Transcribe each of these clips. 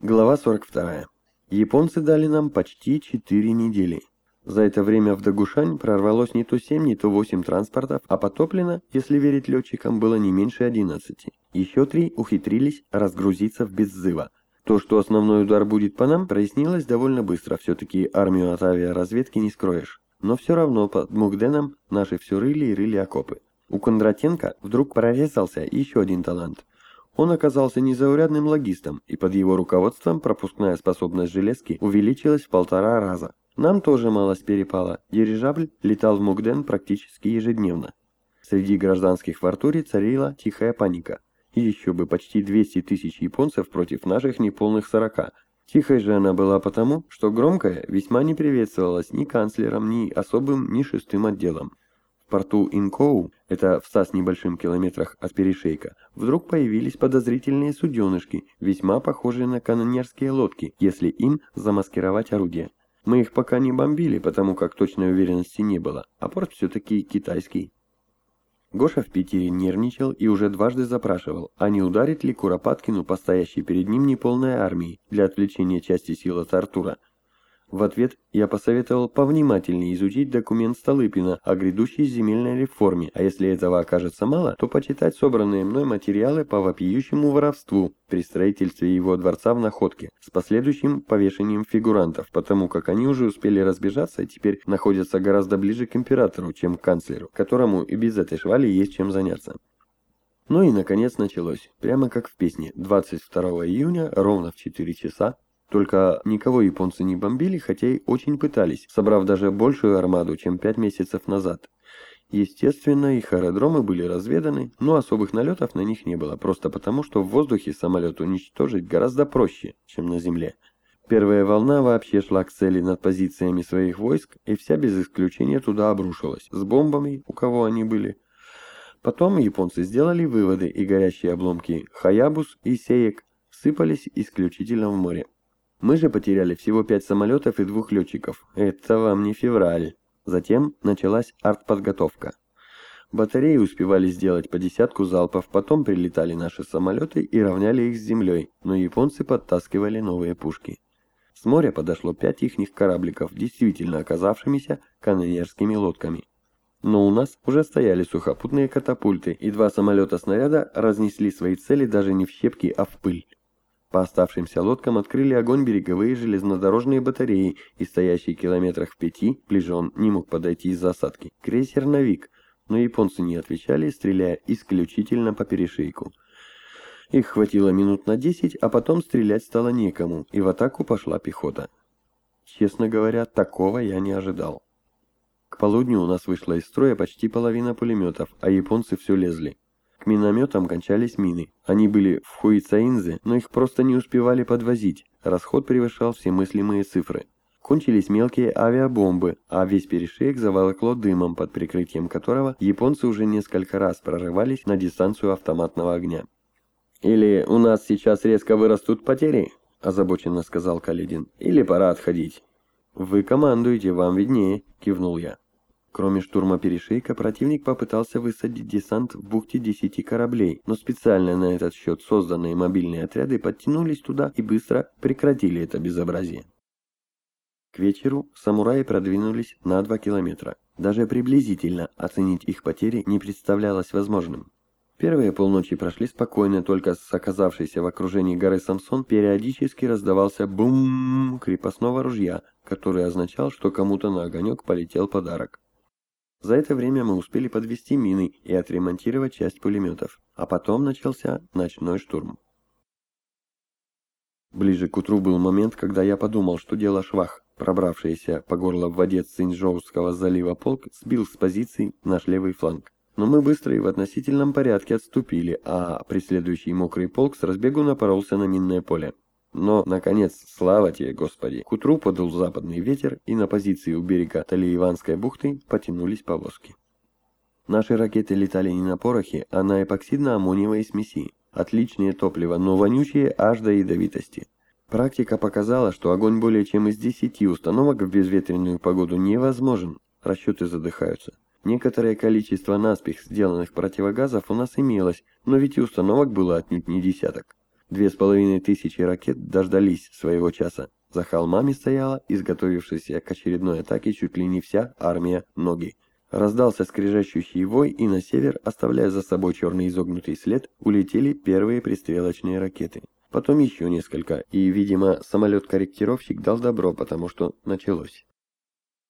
Глава 42. Японцы дали нам почти 4 недели. За это время в Дагушань прорвалось не то 7, не то 8 транспортов, а потоплено, если верить летчикам, было не меньше 11. Еще три ухитрились разгрузиться в Беззыва. То, что основной удар будет по нам, прояснилось довольно быстро, все-таки армию от авиаразведки не скроешь. Но все равно под Мугденом наши все рыли и рыли окопы. У Кондратенко вдруг прорезался еще один талант – он оказался незаурядным логистом, и под его руководством пропускная способность железки увеличилась в полтора раза. Нам тоже малость перепало. Дирижабль летал в Мугден практически ежедневно. Среди гражданских в Артуре царила тихая паника. Еще бы почти 200 тысяч японцев против наших неполных 40. Тихой же она была потому, что громкая весьма не приветствовалась ни канцлером, ни особым, ни шестым отделом порту Инкоу, это в ста с небольшим километрах от перешейка, вдруг появились подозрительные суденышки, весьма похожие на канонерские лодки, если им замаскировать орудие. Мы их пока не бомбили, потому как точной уверенности не было, а порт все-таки китайский. Гоша в Питере нервничал и уже дважды запрашивал, а не ударит ли Куропаткину по стоящей перед ним неполной армии для отвлечения части сил от Артура, в ответ я посоветовал повнимательнее изучить документ Столыпина о грядущей земельной реформе, а если этого окажется мало, то почитать собранные мной материалы по вопиющему воровству при строительстве его дворца в Находке с последующим повешением фигурантов, потому как они уже успели разбежаться и теперь находятся гораздо ближе к императору, чем к канцлеру, которому и без этой швали есть чем заняться. Ну и наконец началось, прямо как в песне, 22 июня, ровно в 4 часа, только никого японцы не бомбили, хотя и очень пытались, собрав даже большую армаду, чем пять месяцев назад. Естественно, их аэродромы были разведаны, но особых налетов на них не было, просто потому, что в воздухе самолет уничтожить гораздо проще, чем на земле. Первая волна вообще шла к цели над позициями своих войск, и вся без исключения туда обрушилась, с бомбами, у кого они были. Потом японцы сделали выводы, и горящие обломки Хаябус и Сеек сыпались исключительно в море. Мы же потеряли всего пять самолетов и двух летчиков. Это вам не февраль. Затем началась артподготовка. Батареи успевали сделать по десятку залпов, потом прилетали наши самолеты и равняли их с землей, но японцы подтаскивали новые пушки. С моря подошло пять ихних корабликов, действительно оказавшимися канонерскими лодками. Но у нас уже стояли сухопутные катапульты, и два самолета снаряда разнесли свои цели даже не в щепки, а в пыль. По оставшимся лодкам открыли огонь береговые железнодорожные батареи, и стоящий километрах в пяти, ближе он не мог подойти из засадки, крейсер «Навик», но японцы не отвечали, стреляя исключительно по перешейку. Их хватило минут на десять, а потом стрелять стало некому, и в атаку пошла пехота. Честно говоря, такого я не ожидал. К полудню у нас вышла из строя почти половина пулеметов, а японцы все лезли. К минометам кончались мины. Они были в Хуицаинзе, но их просто не успевали подвозить. Расход превышал все мыслимые цифры. Кончились мелкие авиабомбы, а весь перешеек заволокло дымом, под прикрытием которого японцы уже несколько раз прорывались на дистанцию автоматного огня. «Или у нас сейчас резко вырастут потери?» – озабоченно сказал Каледин. «Или пора отходить?» «Вы командуете, вам виднее», – кивнул я. Кроме штурма перешейка, противник попытался высадить десант в бухте 10 кораблей, но специально на этот счет созданные мобильные отряды подтянулись туда и быстро прекратили это безобразие. К вечеру самураи продвинулись на 2 километра. Даже приблизительно оценить их потери не представлялось возможным. Первые полночи прошли спокойно, только с оказавшейся в окружении горы Самсон периодически раздавался бум крепостного ружья, который означал, что кому-то на огонек полетел подарок. За это время мы успели подвести мины и отремонтировать часть пулеметов, а потом начался ночной штурм. Ближе к утру был момент, когда я подумал, что дело швах. Пробравшийся по горло в воде Циньчжоуского залива полк сбил с позиций наш левый фланг. Но мы быстро и в относительном порядке отступили, а преследующий мокрый полк с разбегу напоролся на минное поле. Но, наконец, слава тебе, Господи, к утру подул западный ветер, и на позиции у берега Талиеванской бухты потянулись повозки. Наши ракеты летали не на порохе, а на эпоксидно-аммониевой смеси. Отличное топливо, но вонючее аж до ядовитости. Практика показала, что огонь более чем из 10 установок в безветренную погоду невозможен. Расчеты задыхаются. Некоторое количество наспех сделанных противогазов у нас имелось, но ведь и установок было отнюдь не десяток. Две с половиной тысячи ракет дождались своего часа. За холмами стояла, изготовившаяся к очередной атаке чуть ли не вся армия ноги. Раздался скрежещущий вой, и на север, оставляя за собой черный изогнутый след, улетели первые пристрелочные ракеты. Потом еще несколько, и, видимо, самолет-корректировщик дал добро, потому что началось.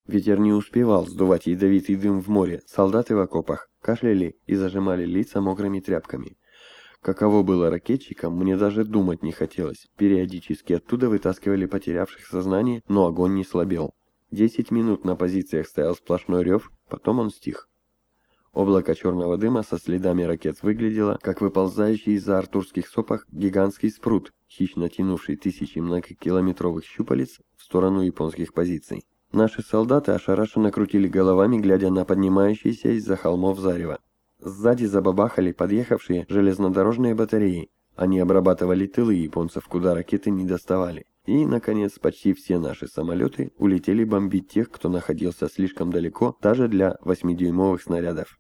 Ветер не успевал сдувать ядовитый дым в море, солдаты в окопах кашляли и зажимали лица мокрыми тряпками. Каково было ракетчикам, мне даже думать не хотелось. Периодически оттуда вытаскивали потерявших сознание, но огонь не слабел. Десять минут на позициях стоял сплошной рев, потом он стих. Облако черного дыма со следами ракет выглядело, как выползающий из-за артурских сопах гигантский спрут, хищно тянувший тысячи многокилометровых щупалец в сторону японских позиций. Наши солдаты ошарашенно крутили головами, глядя на поднимающиеся из-за холмов зарево. Сзади забабахали подъехавшие железнодорожные батареи. Они обрабатывали тылы японцев, куда ракеты не доставали. И, наконец, почти все наши самолеты улетели бомбить тех, кто находился слишком далеко, даже для 8-дюймовых снарядов.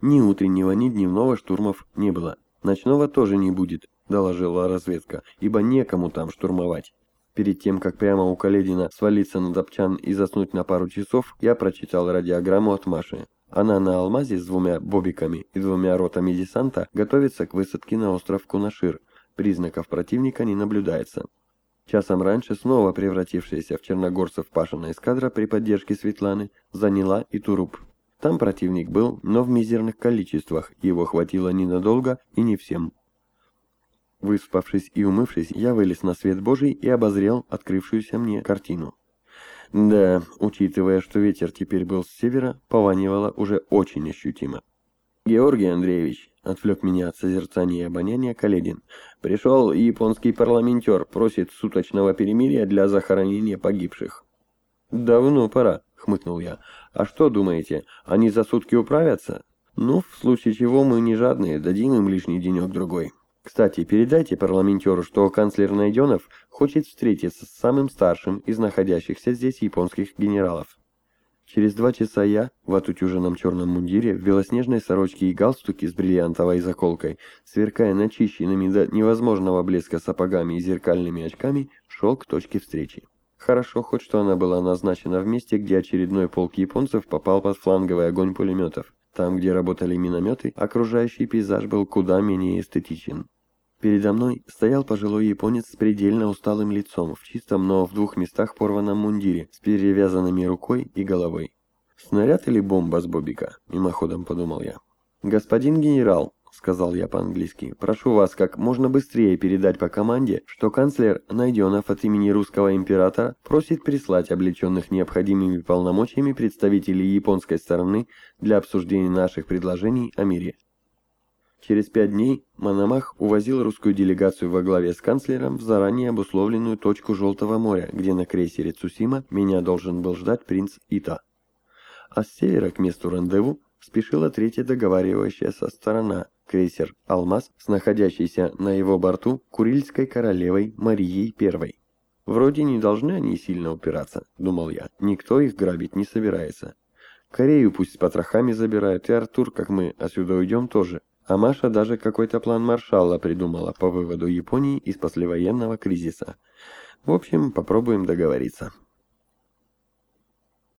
Ни утреннего, ни дневного штурмов не было. Ночного тоже не будет, доложила разведка, ибо некому там штурмовать. Перед тем, как прямо у Каледина свалиться на Добчан и заснуть на пару часов, я прочитал радиограмму от Маши. Она на Алмазе с двумя бобиками и двумя ротами десанта готовится к высадке на остров Кунашир. Признаков противника не наблюдается. Часом раньше снова превратившаяся в черногорцев Пашина эскадра при поддержке Светланы заняла и Туруп. Там противник был, но в мизерных количествах, его хватило ненадолго и не всем. Выспавшись и умывшись, я вылез на свет Божий и обозрел открывшуюся мне картину. Да, учитывая, что ветер теперь был с севера, пованивало уже очень ощутимо. Георгий Андреевич, отвлек меня от созерцания и обоняния Каледин. Пришел японский парламентер, просит суточного перемирия для захоронения погибших. Давно пора, хмыкнул я. А что думаете, они за сутки управятся? Ну, в случае чего мы не жадные, дадим им лишний денек-другой. Кстати, передайте парламентеру, что канцлер Найденов хочет встретиться с самым старшим из находящихся здесь японских генералов. Через два часа я, в отутюженном черном мундире, в белоснежной сорочке и галстуке с бриллиантовой заколкой, сверкая начищенными до невозможного блеска сапогами и зеркальными очками, шел к точке встречи. Хорошо хоть что она была назначена в месте, где очередной полк японцев попал под фланговый огонь пулеметов. Там, где работали минометы, окружающий пейзаж был куда менее эстетичен. Передо мной стоял пожилой японец с предельно усталым лицом, в чистом, но в двух местах порванном мундире, с перевязанными рукой и головой. «Снаряд или бомба с бобика?» – мимоходом подумал я. «Господин генерал», – сказал я по-английски, – «прошу вас как можно быстрее передать по команде, что канцлер Найденов от имени русского императора просит прислать облеченных необходимыми полномочиями представителей японской стороны для обсуждения наших предложений о мире». Через пять дней Мономах увозил русскую делегацию во главе с канцлером в заранее обусловленную точку Желтого моря, где на крейсере Цусима меня должен был ждать принц Ита. А с севера к месту рандеву спешила третья договаривающаяся сторона, крейсер «Алмаз» с находящейся на его борту Курильской королевой Марией I. Вроде не должны они сильно упираться, думал я, никто их грабить не собирается. Корею пусть с потрохами забирают, и Артур, как мы отсюда уйдем, тоже. А Маша даже какой-то план маршала придумала по выводу Японии из послевоенного кризиса. В общем, попробуем договориться.